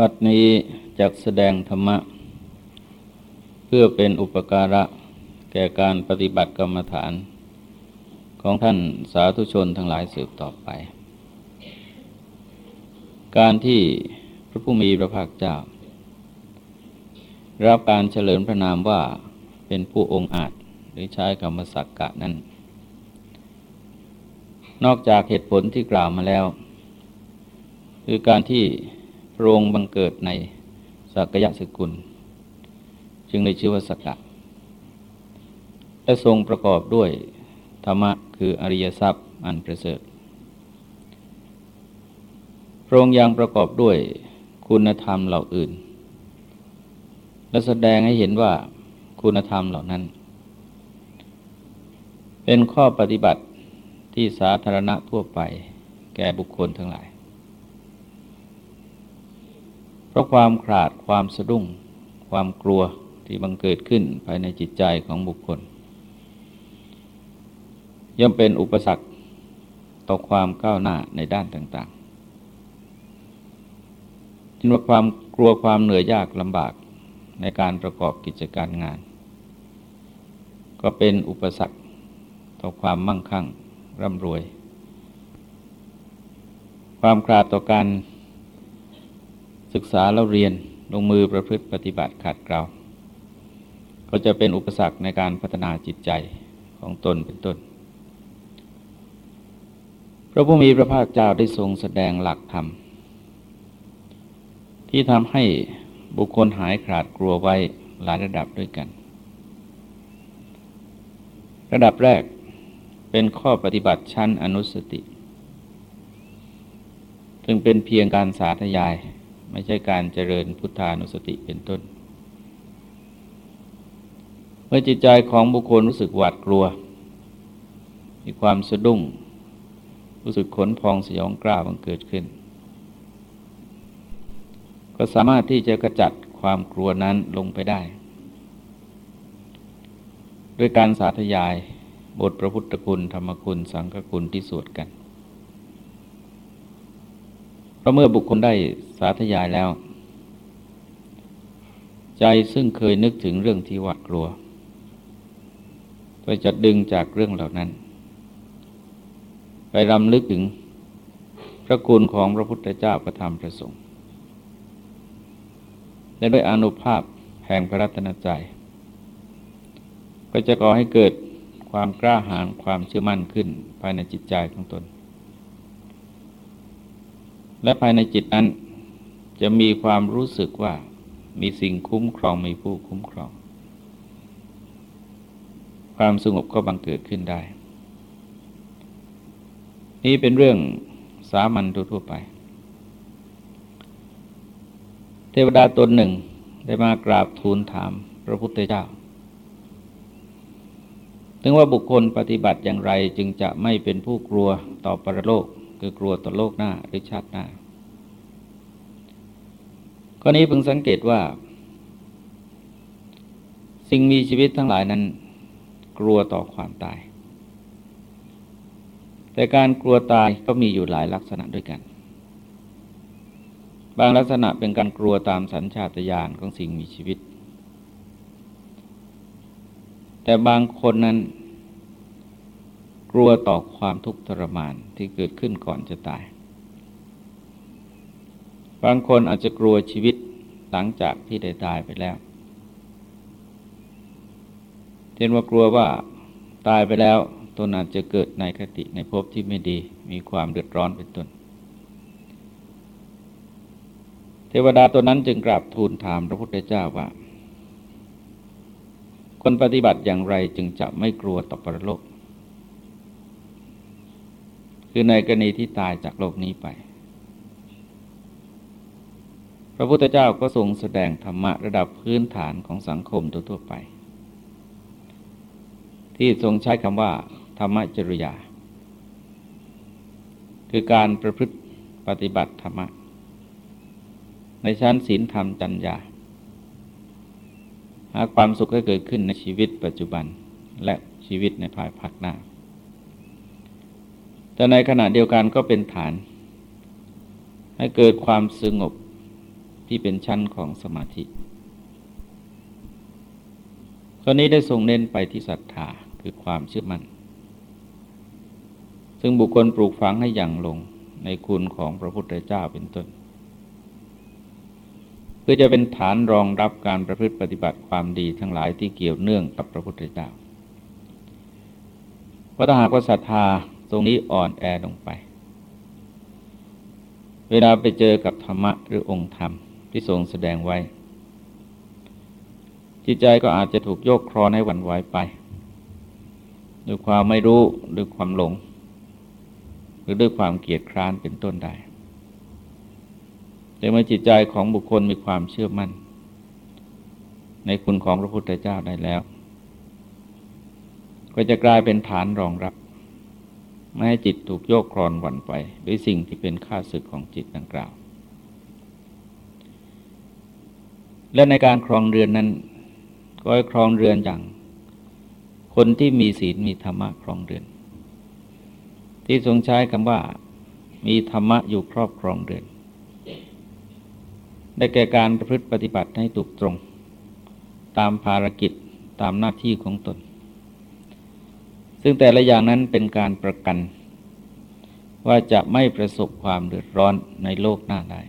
บัดนี้จักแสดงธรรมะ เพื่อเป็นอุปการะแก่การปฏิบัติกรรมฐาน ของท่านสาธุชนทั้งหลายสืบต่อไป การที่พระผู้มีพระภาคเจ้า รับการเฉลิมพระนามว่าเป็นผู้องค์อาจหรือใช้กรรมสักกะนั้น นอกจากเหตุผลที่กล่าวมาแล้ว คือการที่ พรงบังเกิดในสักยะสกุล จึงได้ชื่อว่าสกกะและทรงประกอบด้วยธรรมะคืออริยทรัพย์อันประเสริฐพระองค์ยังประกอบด้วยคุณธรรมเหล่าอื่น และแสดงให้เห็นว่าคุณธรรมเหล่านั้น เป็นข้อปฏิบัติที่สาธารณะทั่วไปแก่บุคคลทั้งหลาย เพราะความขาดความสะดุ้ง ความกลัวที่บังเกิดขึ้นภายในจิตใจของบุคคล ย่อมเป็นอุปสรรคต่อความก้าวหน้าในด้านต่างๆจึงว่าความกลัวความเหนื่อยยากลำบากในการประกอบกิจการงาน ก็เป็นอุปสรรคต่อความมั่งคั่งร่ำรวย ความขาดต่อการ ศึกษาแล้วเรียนลงมือประพฤติปฏิบัติขัดเกลาก็จะเป็นอุปสรรคในการพัฒนาจิตใจของตนเป็นต้น พระผู้มีพระภาคเจ้าได้ทรงแสดงหลักธรรม ที่ทำให้บุคคลหายขาดกลัวไว้หลายระดับด้วยกัน ระดับแรกเป็นข้อปฏิบัติชั้นอนุสติ ซึ่งเป็นเพียงการสาธยาย ไม่ใช่การเจริญพุทธานุสติเป็นต้น เมื่อจิตใจของบุคคลรู้สึกหวาดกลัว มีความสะดุ้ง รู้สึกขนพองสยองกล้าบังเกิดขึ้น ก็สามารถที่จะกระจัดความกลัวนั้นลงไปได้ ด้วยการสาธยายบทพระพุทธคุณ ธรรมคุณ สังฆคุณที่สวดกันพราะเมื่อบุคคลได้าธยายแล้ว ใจซึ่งเคยนึกถึงเรื่องที่หวาดกลัว ก็จะดึงจากเรื่องเหล่านั้น ไปรำลึกถึงพระคุณของพระพุทธเจ้าประธรรมประสงค์และด้วยอนุภาพแห่งพระรัตนใจ ก็จะก่อให้เกิดความกล้าหาญความเชื่อมั่นขึ้นภายในจิตใจของตน และภายในจิตนั้น จะมีความรู้สึกว่ามีสิ่งคุ้มครองมีผู้คุ้มครอง ความสงบก็บังเกิดขึ้นได้ นี่เป็นเรื่องสามัญทั่วไป เทวดาตนหนึ่งได้มากราบทูลถามพระพุทธเจ้า ถึงว่าบุคคลปฏิบัติอย่างไรจึงจะไม่เป็นผู้กลัวต่อปรโลก คือกลัวต่อโลกหน้าหรือชาติหน้า ข้อนี้เพิ่งสังเกตว่า สิ่งมีชีวิตทั้งหลายนั้น กลัวต่อความตาย แต่การกลัวตายก็มีอยู่หลายลักษณะด้วยกัน บางลักษณะเป็นการกลัวตามสัญชาตญาณของสิ่งมีชีวิต แต่บางคนนั้น กลัวต่อความทุกข์ทรมานที่เกิดขึ้นก่อนจะตาย บางคนอาจจะกลัวชีวิตหลังจากที่ได้ตายไปแล้วเช่นว่ากลัวว่าตายไปแล้วตนอาจจะเกิดในคติในภพที่ไม่ดีมีความเดือดร้อนเป็นต้น เทวดาตัวนั้นจึงกราบทูลถามพระพุทธเจ้าว่า คนปฏิบัติอย่างไรจึงจะไม่กลัวต่อปรโลก คือในกรณีที่ตายจากโลกนี้ไป ระพุทธเจ้าก็ทรงแสดงธรรมะระดับพื้นฐานของสังคมทั่วไป ที่ทรงใช้คำว่า ธรรมจริยา คือการประพฤติปฏิบัติธรรมะ ในชั้นศีลธรรมจัญญาหาความสุขให้เกิดขึ้นในชีวิตปัจจุบันและชีวิตในภายภาคหน้า แต่ในขณะเดียวกันก็เป็นฐาน ให้เกิดความสงบ ที่เป็นชั้นของสมาธิข้อนี้ได้ทรงเน้นไปที่ศรัทธาคือความเชื่อมัน่น ซึ่งบุคคลปลูกฝังให้อย่างลงในคุณของพระพุทธเจ้าเป็นต้น เพื่อจะเป็นฐานรองรับการประพฤติปฏิบัติความดีทั้งหลายที่เกี่ยวเนื่องกับพระพุทธเจ้าเพราะถ้าหากว่าศรัทธาตรงนี้อ่อนแอลงไป เวลาไปเจอกับธรรมะหรือองค์ธรรม ที่ทรงแสดงไว้ จิตใจก็อาจจะถูกโยกครอนให้หวั่นไหวไปด้วยความไม่รู้ด้วยความหลง หรือด้วยความเกียดคร้านเป็นต้นได้ แต่เมื่อจิตใจของบุคคลมีความเชื่อมั่น ในคุณของพระพุทธเจ้าได้แล้ว ก็จะกลายเป็นฐานรองรับไม่ให้จิตถูกโยกคลอนหวั่นไปด้วยสิ่งที่เป็นข้าศึกของจิตดังกล่าว และในการครองเรือนนั้น ก็ให้ครองเรือนอย่าง คนที่มีศีลมีธรรมะครองเรือน ที่ทรงใช้คำว่า มีธรรมะอยู่ครอบครองเรือน ได้แก่การประพฤติปฏิบัติให้ถูกตรง ตามภารกิจตามหน้าที่ของตน ซึ่งแต่ละอย่างนั้นเป็นการประกัน ว่าจะไม่ประสบความเดือดร้อนในโลกหน้าได้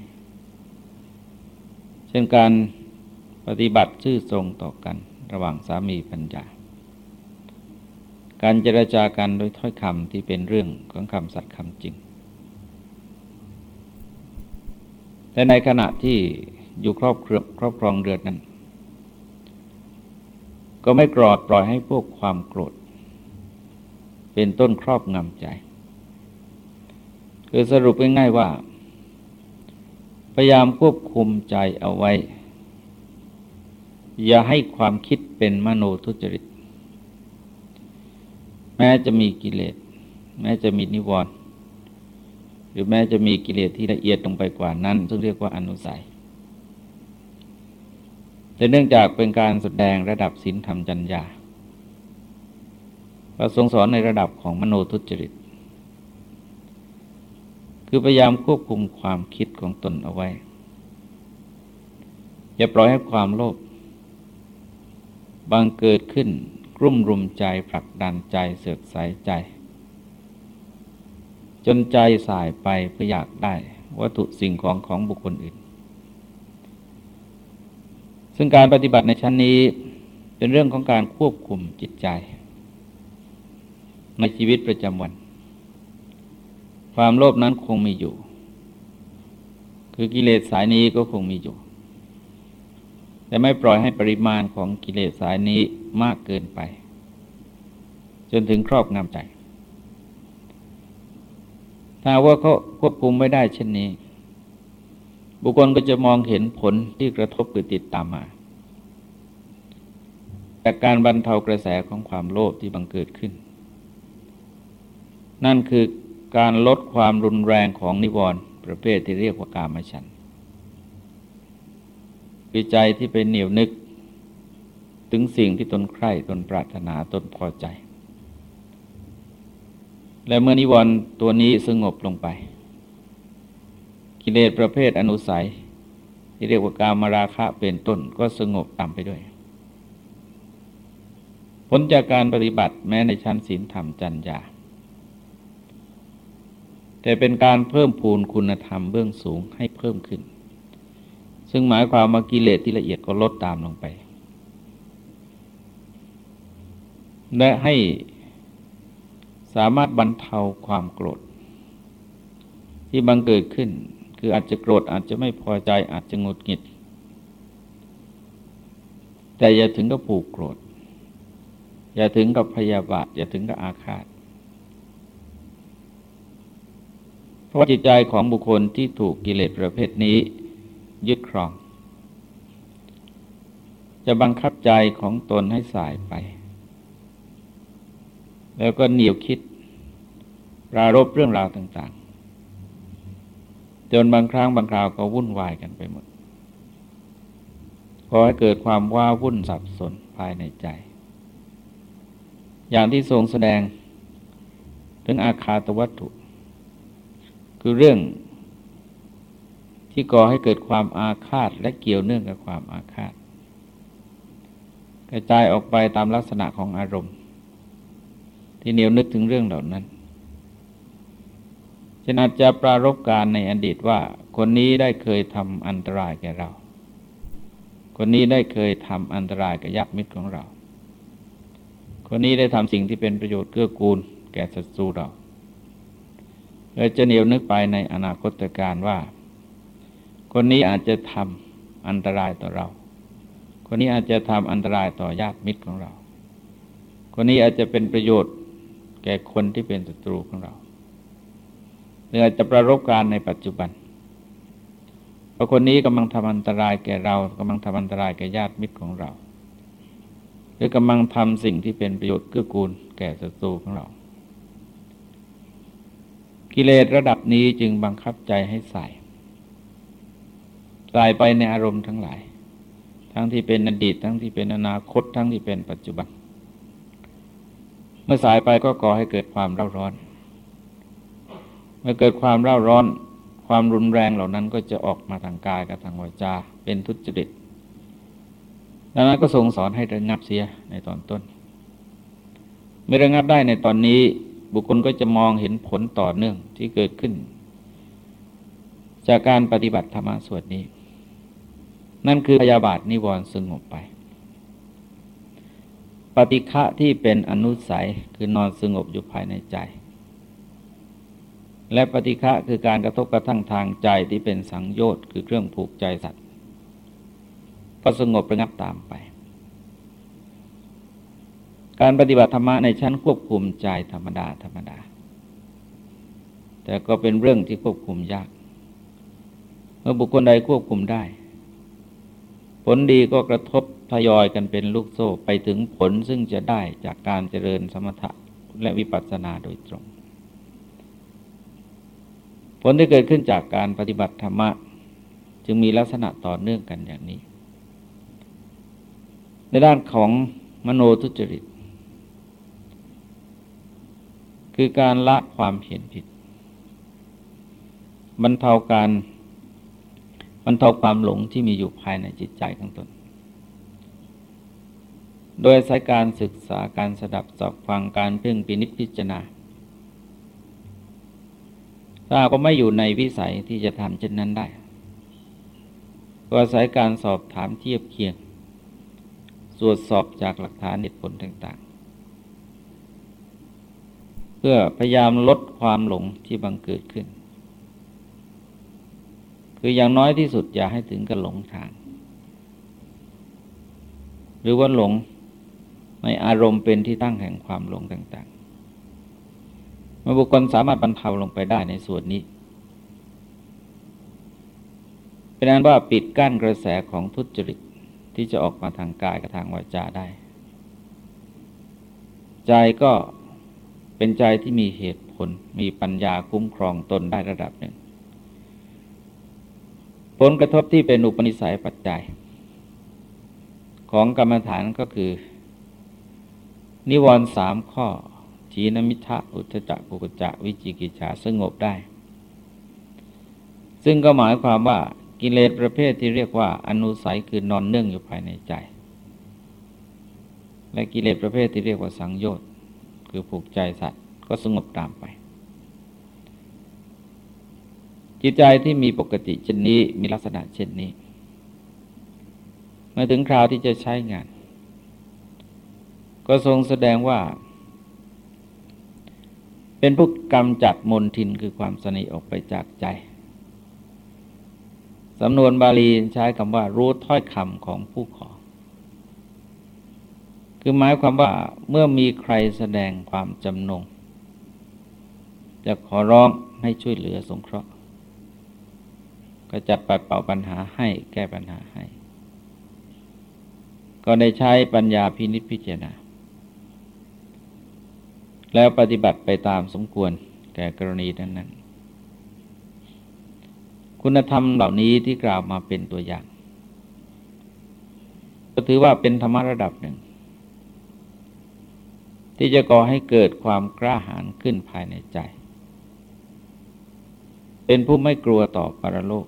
เช่นการ ปฏิบัติชื่อตรงต่อกันระหว่างสามีปัญญา การเจรจากันโดยถ้อยคำที่เป็นเรื่องของคำสัตย์คำจริง แต่ในขณะที่อยู่ครอบครอครอบครองเรือนนั้น ก็ไม่กรอดปล่อยให้พวกความโกรธ เป็นต้นครอบงำใจ คือสรุปง่ายๆว่า พยายามควบคุมใจเอาไว้ อย่าให้ความคิดเป็นมโนทุจริต แม้จะมีกิเลส แม้จะมีนิวรณ์หรือแม้จะมีกิเลสที่ละเอียดลงไปกว่านั้น ซึ่งเรียกว่าอนุสัย แต่เนื่องจากเป็นการแสดงระดับศีลธรรมจัญญาประทรงสอนในระดับของมโนทุจริต คือพยายามควบคุมความคิดของตนเอาไว้ อย่าปล่อยให้ความโลภ บางเกิดขึ้นกลุ่มรุมใจผลักดันใจเสือกสายใจ จนใจสายไปเพื่ออยากได้วัตถุสิ่งของของบุคคลอื่น ซึ่งการปฏิบัติในชั้นนี้เป็นเรื่องของการควบคุมจิตใจ ในชีวิตประจำวัน ความโลภนั้นคงมีอยู่ คือกิเลสสายนี้ก็คงมีอยู่ แต่ไม่ปล่อยให้ปริมาณของกิเลสสายนี้มากเกินไป จนถึงครอบงำใจ ถ้าว่าเขาควบคุมไม่ได้เช่นนี้ บุคคลก็จะมองเห็นผลที่กระทบหรือติดตามมาจากการบรรเทากระแสของความโลภที่บังเกิดขึ้น นั่นคือการลดความรุนแรงของนิวรณ์ประเภทที่เรียกว่ากามฉัน คือใจที่เป็นเหนียวนึก ถึงสิ่งที่ตนใคร่ตนปรารถนาตนพอใจ และเมื่อนิวรณ์ตัวนี้สงบลงไป กิเลสประเภทอนุสัย ที่เรียกว่าการมาราคะเป็นต้นก็สงบตามไปด้วย ผลจากการปฏิบัติแม้ในชั้นศีลธรรมจัญญาแต่เป็นการเพิ่มพูนคุณธรรมเบื้องสูงให้เพิ่มขึ้น ซึ่งหมายความว่ากิเลสที่ละเอียดก็ลดตามลงไป และให้สามารถบรรเทาความโกรธ ที่บังเกิดขึ้น คืออาจจะโกรธอาจจะไม่พอใจอาจจะงดหงิด แต่อย่าถึงกับผูกโกรธ อย่าถึงกับพยาบาท อย่าถึงกับอาฆาตเพราะจิตใจของบุคคลที่ถูกกิเลสประเภทนี้ ยึดครอง จะบังคับใจของตนให้สายไป แล้วก็เหนียวคิด ปรารบเรื่องราวต่าง ๆ จนบางครั้งบางคราวก็วุ่นวายกันไปหมดขอให้เกิดความว้าวุ่นสับสนภายในใจ อย่างที่ทรงแสดงถึงอาคาตวัตถุ คือเรื่อง ที่ก่อให้เกิดความอาฆาตและเกี่ยวเนื่องกับความอาฆาตกระจายออกไปตามลักษณะของอารมณ์ ที่เหนียวนึกถึงเรื่องเหล่านั้นฉะอาจจะปรารบการในอดีตว่า คนนี้ได้เคยทำอันตรายแก่เรา คนนี้ได้เคยทำอันตรายกับญาติมิตรของเรา คนนี้ได้ทำสิ่งที่เป็นประโยชน์เกื้อกูล แก่ศัตรูเราเราจะเหนียวนึกไปในอนาคตการว่า คนนี้อาจจะทำอันตรายต่อเรา คนนี้อาจจะทำอันตรายต่อญาติมิตรของเรา คนนี้อาจจะเป็นประโยชน์แก่คนที่เป็นศัตรูของเราหรืออาจจะประรบการในปัจจุบันเพราะคนนี้กำลังทำอันตรายแก่เรากำลังทำอันตรายแก่ญาติมิตรของเรา หรือกำลังทำสิ่งที่เป็นประโยชน์เกื้อกูลแก่ศัตรูของเรา กิเลสระดับนี้จึงบังคับใจให้ใส่ ใส่ไปในอารมณ์ทั้งหลาย ทั้งที่เป็นอดีต ทั้งที่เป็นอนาคต ทั้งที่เป็นปัจจุบัน เมื่อสายไปก็ก่อให้เกิดความเร่าร้อน เมื่อเกิดความเร่าร้อน ความรุนแรงเหล่านั้นก็จะออกมาทางกายกับทางวาจา เป็นทุจริต ดังนั้นก็ทรงสอนให้ระงับเสียในตอนต้น เมื่อระงับได้ในตอนนี้บุคคลก็จะมองเห็นผลต่อเนื่องที่เกิดขึ้น จากการปฏิบัติธรรมส่วนนี้ นั่นคือพยาบาทนิวรณ์สงบไป ปฏิฆะที่เป็นอนุสัยคือนอนสงบอยู่ภายในใจ และปฏิฆะคือการกระทบกระทั่งทางใจที่เป็นสังโยชน์คือเครื่องผูกใจสัตว์ก็สงบระงับตามไป การปฏิบัติธรรมะในชั้นควบคุมใจธรรมดาธรรมดา แต่ก็เป็นเรื่องที่ควบคุมยาก เมื่อบุคคลใดควบคุมได้ ผลดีก็กระทบทยอยกันเป็นลูกโซ่ไปถึงผลซึ่งจะได้จากการเจริญสมถะและวิปัสสนาโดยตรง ผลที่เกิดขึ้นจากการปฏิบัติธรรมะ จึงมีลักษณะต่อเนื่องกันอย่างนี้ ในด้านของมโนทุจริต คือการละความเห็นผิดบรรเทาการ บรรเทาความหลงที่มีอยู่ภายในจิตใจของตน โดยสายการศึกษาการสดับสอบฟังการเพ่งปินิจพิจารณาถ้าก็ไม่อยู่ในวิสัยที่จะทำเช่นนั้นได้ก็อาศัยการสอบถามเทียบเคียงตรวจสอบจากหลักฐานเหตุผลต่างๆ เพื่อพยายามลดความหลงที่บังเกิดขึ้น คืออย่างน้อยที่สุดอย่าให้ถึงกับหลงทาง หรือว่าหลงในอารมณ์เป็นที่ตั้งแห่งความหลงต่างๆเมื่อบุคคลสามารถบรรเทาลงไปได้ในส่วนนี้เป็นนั้นว่าปิดกั้นกระแสของทุจริตที่จะออกมาทางกายกับทางวาจาได้ ใจก็เป็นใจที่มีเหตุผลมีปัญญาคุ้มครองตนได้ระดับหนึ่ง ผลกระทบที่เป็นอุปนิสัยปัจจัย ของกรรมฐานก็คือ นิวรณ์สามข้อทีนมิทะอุทจักกุกจะวิจิกิจฉาสงบได้ ซึ่งก็หมายความว่ากิเลสประเภทที่เรียกว่า อนุสัยคือนอนเนื่องอยู่ภายในใจ และกิเลสประเภทที่เรียกว่าสังโยชน์คือผูกใจสัตว์ก็สงบตามไป จิตใจที่มีปกติเช่นนี้มีลักษณะเช่นนี้ เมาถึงคราวที่จะใช้งาน ก็ทรงแสดงว่า เป็นผู้กำจัดมนทินคือความสนิออกไปจากใจสำนวนบาลีใช้คำว่า รู้ถ้อยคำของผู้ขอ คือหมายความว่าเมื่อมีใครแสดงความจำนงจะขอร้องให้ช่วยเหลือสงเคราะห์ ก็จัดปัดเป่าปัญหาให้แก้ปัญหาให้ ก็ได้ใช้ปัญญาพินิจพิจารณา แล้วปฏิบัติไปตามสมควรแก่กรณีนั้นนั้นคุณธรรมเหล่านี้ที่กล่าวมาเป็นตัวอย่าง ก็ถือว่าเป็นธรรมะระดับหนึ่ง ที่จะก่อให้เกิดความกล้าหาญขึ้นภายในใจเป็นผู้ไม่กลัวต่อปรโลก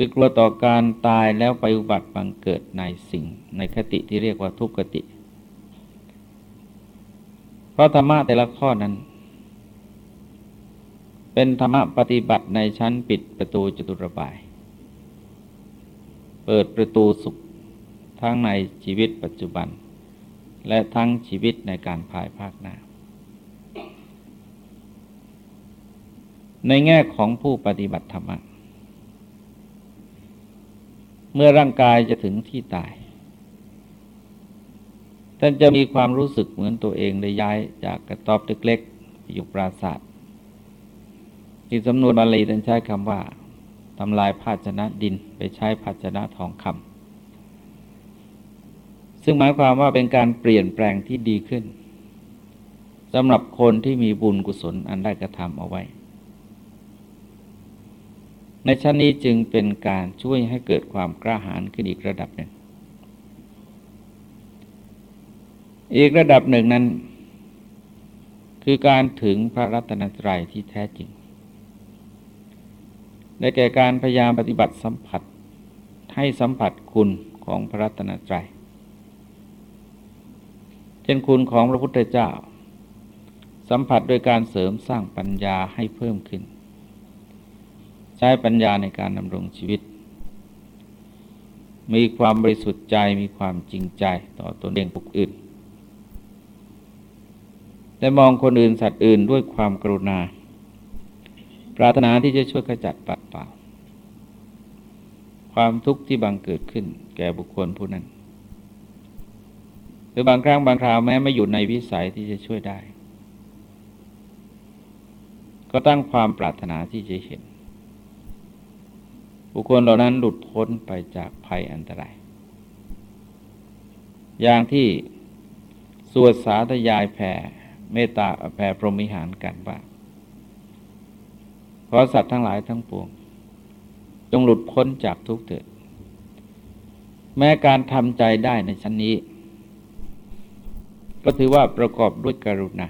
คือกลัวต่อการตายแล้วไปอุบัติบังเกิดในสิ่ง ในคติที่เรียกว่าทุกขติ เพราะธรรมะแต่ละข้อนั้น เป็นธรรมะปฏิบัติในชั้นปิดประตูจตุรบาย เปิดประตูสุขทั้งในชีวิตปัจจุบัน และทั้งชีวิตในการภายภาคหน้า ในแง่ของผู้ปฏิบัติธรรมะ เมื่อร่างกายจะถึงที่ตาย ท่านจะมีความรู้สึกเหมือนตัวเองได้ย้ายจากกระต๊อบเล็กๆอยู่ปราศาสตร์ที่สำนวนบาลีท่านใช้คำว่าทำลายภาชนะดินไปใช้ภาชนะทองคำซึ่งหมายความว่าเป็นการเปลี่ยนแปลงที่ดีขึ้นสำหรับคนที่มีบุญกุศลอันได้กระทำเอาไว้ ในชั้นนี้จึงเป็นการช่วยให้เกิดความกล้าหาญขึ้นอีกระดับหนึ่ง อีกระดับหนึ่งนั้น คือการถึงพระรัตนตรัยที่แท้จริง ได้แก่การพยายามปฏิบัติสัมผัสให้สัมผัสคุณของพระรัตนตรัย เช่นคุณของพระพุทธเจ้า สัมผัสโดยการเสริมสร้างปัญญาให้เพิ่มขึ้น ใช้ปัญญาในการดำรงชีวิต มีความบริสุทธิ์ใจมีความจริงใจต่อตนเองผู้อื่น และมองคนอื่นสัตว์อื่นด้วยความกรุณา ปรารถนาที่จะช่วยขจัดปัดเป่า ความทุกข์ที่บังเกิดขึ้นแก่บุคคลผู้นั้น หรือบางครั้งบางคราวแม้ไม่อยู่ในวิสัยที่จะช่วยได้ ก็ตั้งความปรารถนาที่จะเห็น บุคคลเหล่านั้นหลุดพ้นไปจากภัยอันตราย อย่างที่สวดสาธยายแผ่เมตตาแผ่พรหมิหารกันว่าขอสัตว์ทั้งหลายทั้งปวง จงหลุดพ้นจากทุกข์เถิด แม้การทำใจได้ในชั้นนี้ ก็ถือว่าประกอบด้วยกรุณา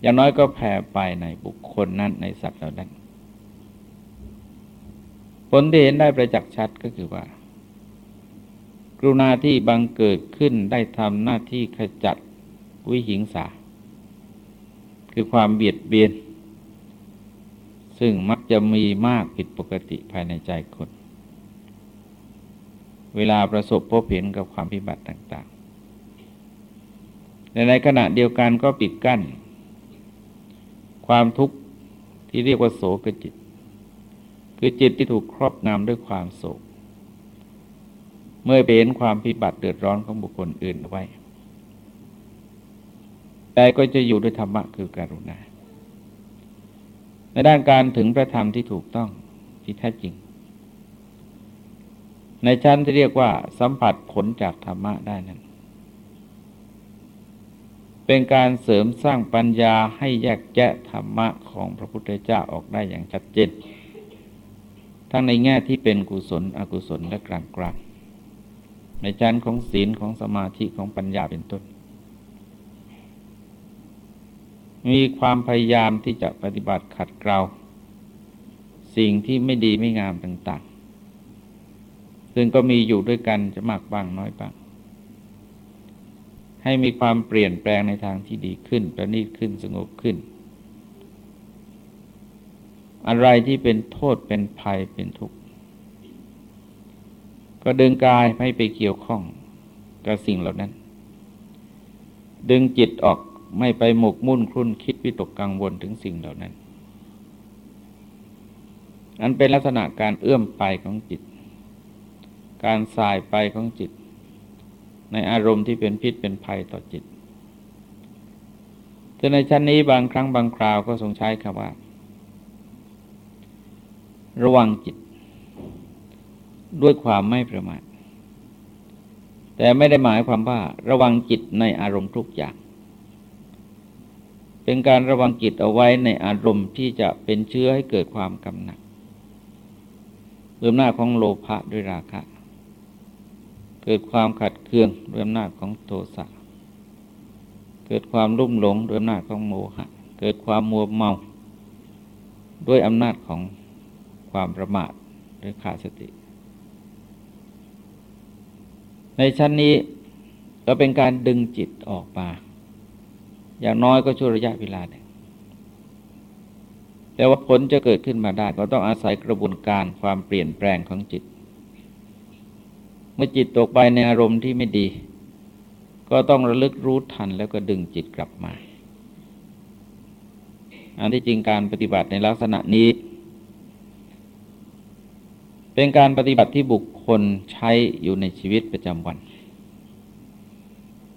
อย่างน้อยก็แผ่ไปในบุคคลนั้นในสัตว์เหล่านั้น ลที่เห็นได้ประจักษ์ชัดก็คือว่า กรุณาที่บังเกิดขึ้นได้ทำหน้าที่ขจัดวิหิงสา คือความเบียดเบียน ซึ่งมักจะมีมากผิดปกติภายในใจคน เวลาประสบพบเห็นกับความพิบัติต่างๆในในขณะเดียวกันก็ปิดกั้น ความทุกข์ที่เรียกว่าโสกจิต คือจิตที่ถูกครอบงำด้วยความโศก เมื่อเห็นความพิบัติเดือดร้อนของบุคคลอื่นไว้แต่ก็จะอยู่ด้วยธรรมะคือการุณา ในด้านการถึงพระธรรมที่ถูกต้องที่แท้จริง ในชั้นที่เรียกว่าสัมผัสผลจากธรรมะได้นั้น เป็นการเสริมสร้างปัญญาให้แยกแยะธรรมะของพระพุทธเจ้าออกได้อย่างชัดเจน ทั้งในแง่ที่เป็นกุศล อกุศลและกลางกลางในชั้นของศีลของสมาธิของปัญญาเป็นต้น มีความพยายามที่จะปฏิบัติขัดเกลาสิ่งที่ไม่ดีไม่งามต่าง ๆ ซึ่งก็มีอยู่ด้วยกันจะมากบ้างน้อยบ้าง ให้มีความเปลี่ยนแปลงในทางที่ดีขึ้น ประณีตขึ้นสงบขึ้น อะไรที่เป็นโทษเป็นภัยเป็นทุกข์ ก็ดึงกายไม่ไปเกี่ยวข้องกับสิ่งเหล่านั้น ดึงจิตออกไม่ไปหมกมุ่นครุ่นคิดวิตกกังวลถึงสิ่งเหล่านั้นอันเป็นลักษณะการเอื้อมไปของจิต การสายไปของจิต ในอารมณ์ที่เป็นพิษเป็นภัยต่อจิตแต่ในชั้นนี้บางครั้งบางคราวก็ทรงใช้คำว่า ระวังจิต ด้วยความไม่ประมาทแต่ไม่ได้หมายความว่า ระวังจิตในอารมณ์ทุกอย่าง เป็นการระวังจิตเอาไว้ในอารมณ์ที่จะเป็นเชื้อให้เกิดความกำหนัดด้วยอำนาของโลภะด้วยราคะ เกิดความขัดเคืองด้วยอำนาจของโทสะเกิดความรุ่มหลงด้วยอำนาจของโมหะ เกิดความมัวเมา ด้วยอำนาจของ ความประมาทหรือขาดสติ ในชั้นนี้ก็เป็นการดึงจิตออกมา อย่างน้อยก็ช่วระยะเวลาหนึ่งแต่ว่าผลจะเกิดขึ้นมาได้ก็ต้องอาศัยกระบวนการความเปลี่ยนแปลงของจิต เมื่อจิตตกไปในอารมณ์ที่ไม่ดี ก็ต้องระลึกรู้ทันแล้วก็ดึงจิตกลับมา อันที่จริงการปฏิบัติในลักษณะนี้ เป็นการปฏิบัติที่บุคคลใช้อยู่ในชีวิตประจำวัน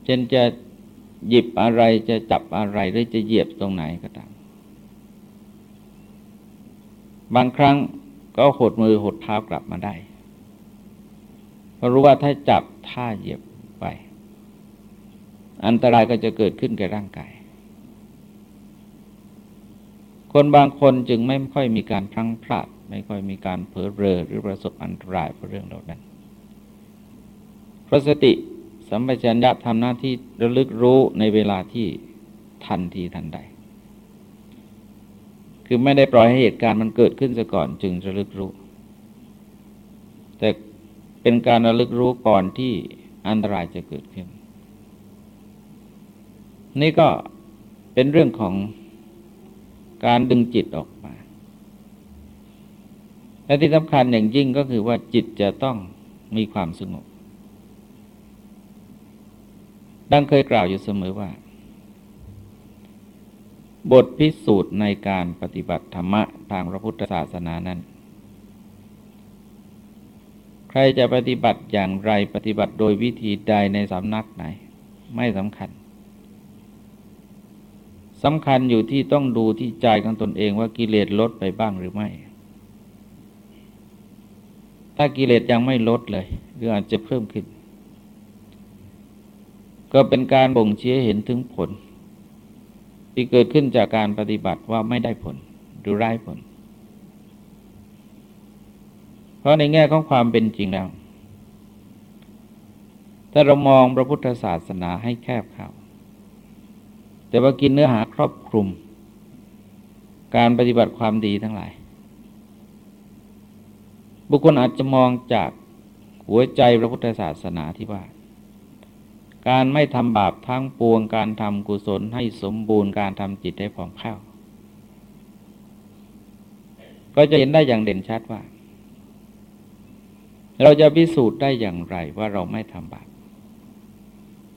เช่นจะหยิบอะไรจะจับอะไรหรือจะเหยียบตรงไหนก็ตาม บางครั้งก็หดมือหดเท้ากลับมาได้เพราะรู้ว่าถ้าจับท่าเหยียบไป อันตรายก็จะเกิดขึ้นแก่ร่างกาย คนบางคนจึงไม่ค่อยมีการพลั้งพลาด ไม่ค่อยมีการเผลอเรอหรือประสบอันตรายเพราะเรื่องเหล่านั้นพระสติสัมปชัญญะทำหน้าที่ระลึกรู้ในเวลาที่ทันทีทันใด คือไม่ได้ปล่อยให้เหตุการณ์มันเกิดขึ้นซะก่อนจึงระลึกรู้ แต่เป็นการระลึกรู้ก่อนที่อันตรายจะเกิดขึ้น นี่ก็เป็นเรื่องของการดึงจิตออก และที่สำคัญอย่างยิ่งก็คือว่าจิตจะต้องมีความสงบ ดังเคยกล่าวอยู่เสมอว่า บทพิสูจน์ในการปฏิบัติธรรมะทางพระพุทธศาสนานั้น ใครจะปฏิบัติอย่างไรปฏิบัติโดยวิธีใดในสำนักไหน ไม่สำคัญสำคัญอยู่ที่ต้องดูที่ใจของตนเองว่ากิเลสลดไปบ้างหรือไม่ ถ้ากิเลสยังไม่ลดเลยหรืออาจจะเพิ่มขึ้น ก็เป็นการบ่งชี้เห็นถึงผล ที่เกิดขึ้นจากการปฏิบัติว่าไม่ได้ผลหรือไร้ผล เพราะในแง่ของความเป็นจริงแล้วถ้าเรามองพระพุทธศาสนาให้แคบเข้าแต่ว่ากินเนื้อหาครอบคลุม การปฏิบัติความดีทั้งหลาย บุคคลอาจจะมองจากหัวใจพระพุทธศาสนาที่ว่า การไม่ทำบาปทั้งปวงการทำกุศลให้สมบูรณ์การทำจิตให้ผ่องแผ้วก็จะเห็นได้อย่างเด่นชัดว่า เราจะพิสูจน์ได้อย่างไรว่าเราไม่ทำบาป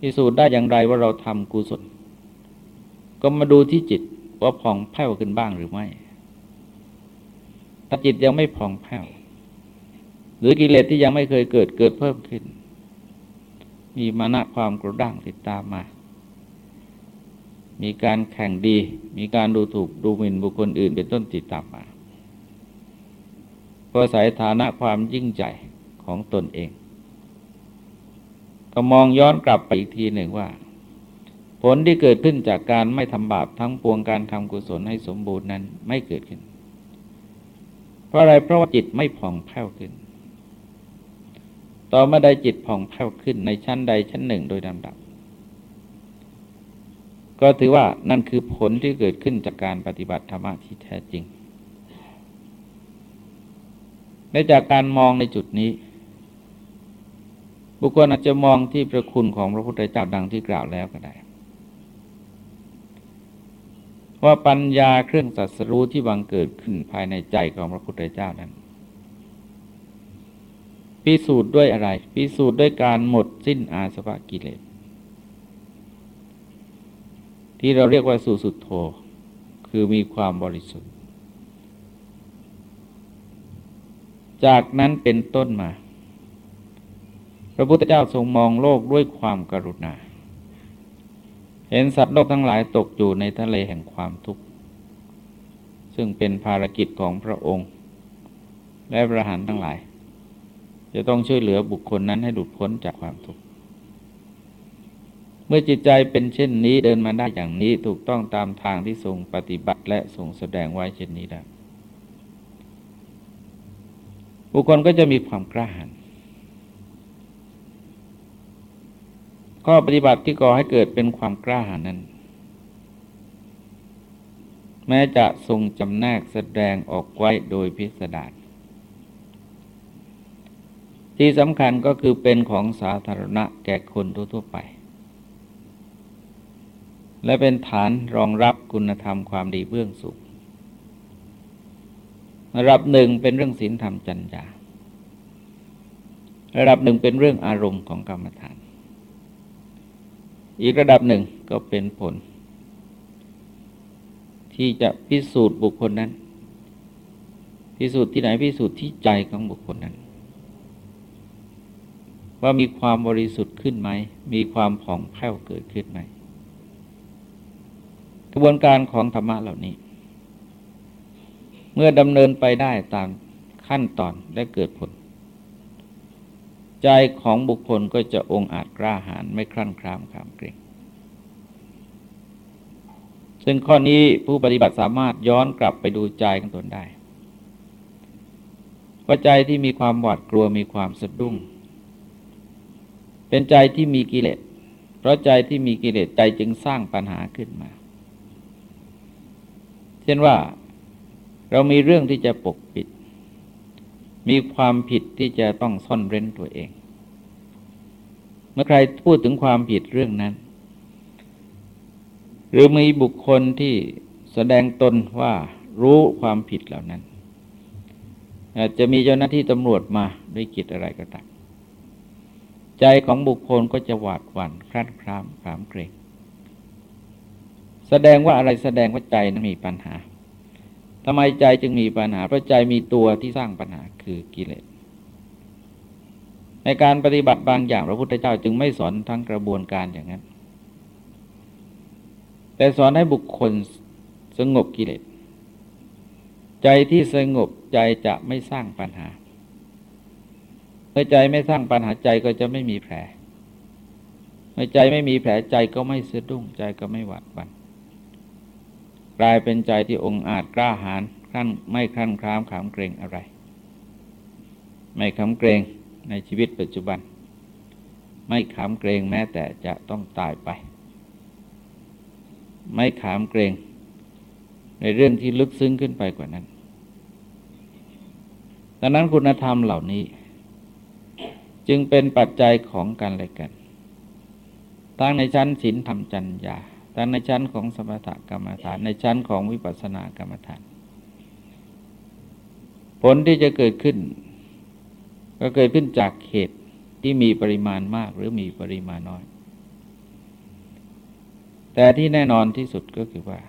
พิสูจน์ได้อย่างไรว่าเราทำกุศล ก็มาดูที่จิตว่าผ่องแผ้วขึ้นบ้างหรือไม่ ถ้าจิตยังไม่ผ่องแผ้ว หรือกิเลสที่ยังไม่เคยเกิดเกิดเพิ่มขึ้น มีมานะความกระด้างติดตามมา มีการแข่งดี มีการดูถูกดูหมิ่นบุคคลอื่นเป็นต้นติดตามมาเพราะสายฐานะความยิ่งใหญ่ของตนเอง ก็มองย้อนกลับไปอีกทีหนึ่งว่า ผลที่เกิดขึ้นจากการไม่ทำบาปทั้งปวงการทำกุศลให้สมบูรณ์นั้นไม่เกิดขึ้น เพราะอะไรเพราะว่าจิตไม่ผ่องแผ้วขึ้น ต่อมาได้จิตผ่องแผ้วขึ้นในชั้นใดชั้นหนึ่งโดยลำดับ ก็ถือว่านั่นคือผลที่เกิดขึ้นจากการปฏิบัติธรรมที่แท้จริงและจากการมองในจุดนี้ บุคคลอาจจะมองที่พระคุณของพระพุทธเจ้าดังที่กล่าวแล้วก็ได้ ว่าปัญญาเครื่องสัสรู้ที่บังเกิดขึ้นภายในใจของพระพุทธเจ้านั้น พิสูจน์ด้วยอะไร พิสูจน์ด้วยการหมดสิ้นอาสวะกิเลส ที่เราเรียกว่าสุสุดโทคือมีความบริสุทธิ์ จากนั้นเป็นต้นมา พระพุทธเจ้าทรงมองโลกด้วยความกรุณา เห็นสัตว์โลกทั้งหลายตกอยู่ในทะเลแห่งความทุกข์ ซึ่งเป็นภารกิจของพระองค์ และพระหันทั้งหลาย จะต้องช่วยเหลือบุคคลนั้นให้หลุดพ้นจากความทุกข์เมื่อจิตใจเป็นเช่นนี้เดินมาได้อย่างนี้ถูกต้องตามทางที่ทรงปฏิบัติและทรงแสดงไว้เช่นนี้ได้บุคคลก็จะมีความกล้าหาญข้อปฏิบัติที่ก่อให้เกิดเป็นความกล้าหาญนั้น แม้จะทรงจำแนกแสดงออกไว้โดยพิสดาร ที่สำคัญก็คือเป็นของสาธารณะแก่คนทั่วไป และเป็นฐานรองรับคุณธรรมความดีเบื้องสูงระดับหนึ่งเป็นเรื่องศีลธรรมจัญญาระดับหนึ่งเป็นเรื่องอารมณ์ของกรรมฐาน อีกระดับหนึ่งก็เป็นผล ที่จะพิสูจน์บุคคลนั้น พิสูจน์ที่ไหนพิสูจน์ที่ใจของบุคคลนั้น ว่ามีความบริสุทธิ์ขึ้นไหม มีความผ่องแผ้วเกิดขึ้นไหม กระบวนการของธรรมะเหล่านี้ เมื่อดำเนินไปได้ตามขั้นตอนและเกิดผล ใจของบุคคลก็จะองอาจกล้าหาญไม่คลั่นคลามขามเกรงซึ่งข้อนี้ผู้ปฏิบัติสามารถย้อนกลับไปดูใจของตนได้ว่าใจที่มีความหวาดกลัวมีความสะดุ้ง เป็นใจที่มีกิเลส เพราะใจที่มีกิเลสใจจึงสร้างปัญหาขึ้นมา เช่นว่าเรามีเรื่องที่จะปกปิด มีความผิดที่จะต้องซ่อนเร้นตัวเอง เมื่อใครพูดถึงความผิดเรื่องนั้น หรือมีบุคคลที่แสดงตนว่ารู้ความผิดเหล่านั้นอาจจะมีเจ้าหน้าที่ตำรวจมาด้วยกิจอะไรก็ตาม ใจของบุคคลก็จะหวาดหวั่นคลั่นคลามขามเกรงแสดงว่าอะไรแสดงว่าใจนั้นมีปัญหาทำไมใจจึงมีปัญหา เพราะใจมีตัวที่สร้างปัญหาคือกิเลสในการปฏิบัติบางอย่างพระพุทธเจ้าจึงไม่สอนทั้งกระบวนการอย่างนั้น แต่สอนให้บุคคลสงบกิเลส ใจที่สงบใจจะไม่สร้างปัญหา เมื่อใจไม่สร้างปัญหาใจก็จะไม่มีแผล เมื่อใจไม่มีแผลใจก็ไม่สะดุ้งใจก็ไม่หวาดหวั่นกลายเป็นใจที่องอาจกล้าหาญขั้นไม่ขั้นครามขามเกรงอะไร ไม่ขามเกรงในชีวิตปัจจุบัน ไม่ขามเกรงแม้แต่จะต้องตายไป ไม่ขามเกรงในเรื่องที่ลึกซึ้งขึ้นไปกว่านั้น ดังนั้นคุณธรรมเหล่านี้ จึงเป็นปัจจัยของกันและกัน ทั้งในชั้นศีลธรรมจัญญาทั้งในชั้นของสมถกรรมฐาน ในชั้นของวิปัสสนากรรมฐาน ผลที่จะเกิดขึ้น ก็เกิดขึ้นจากเหตุที่มีปริมาณมากหรือมีปริมาณน้อย แต่ที่แน่นอนที่สุดก็คือว่า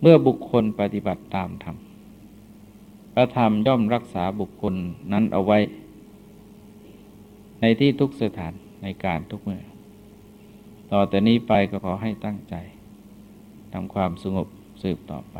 เมื่อบุคคลปฏิบัติตามธรรมพระธรรมย่อมรักษาบุคคลนั้นเอาไว้ ในที่ทุกสถานในการทุกเมื่อ ต่อแต่นี้ไปก็ขอให้ตั้งใจทำความสงบสืบต่อไป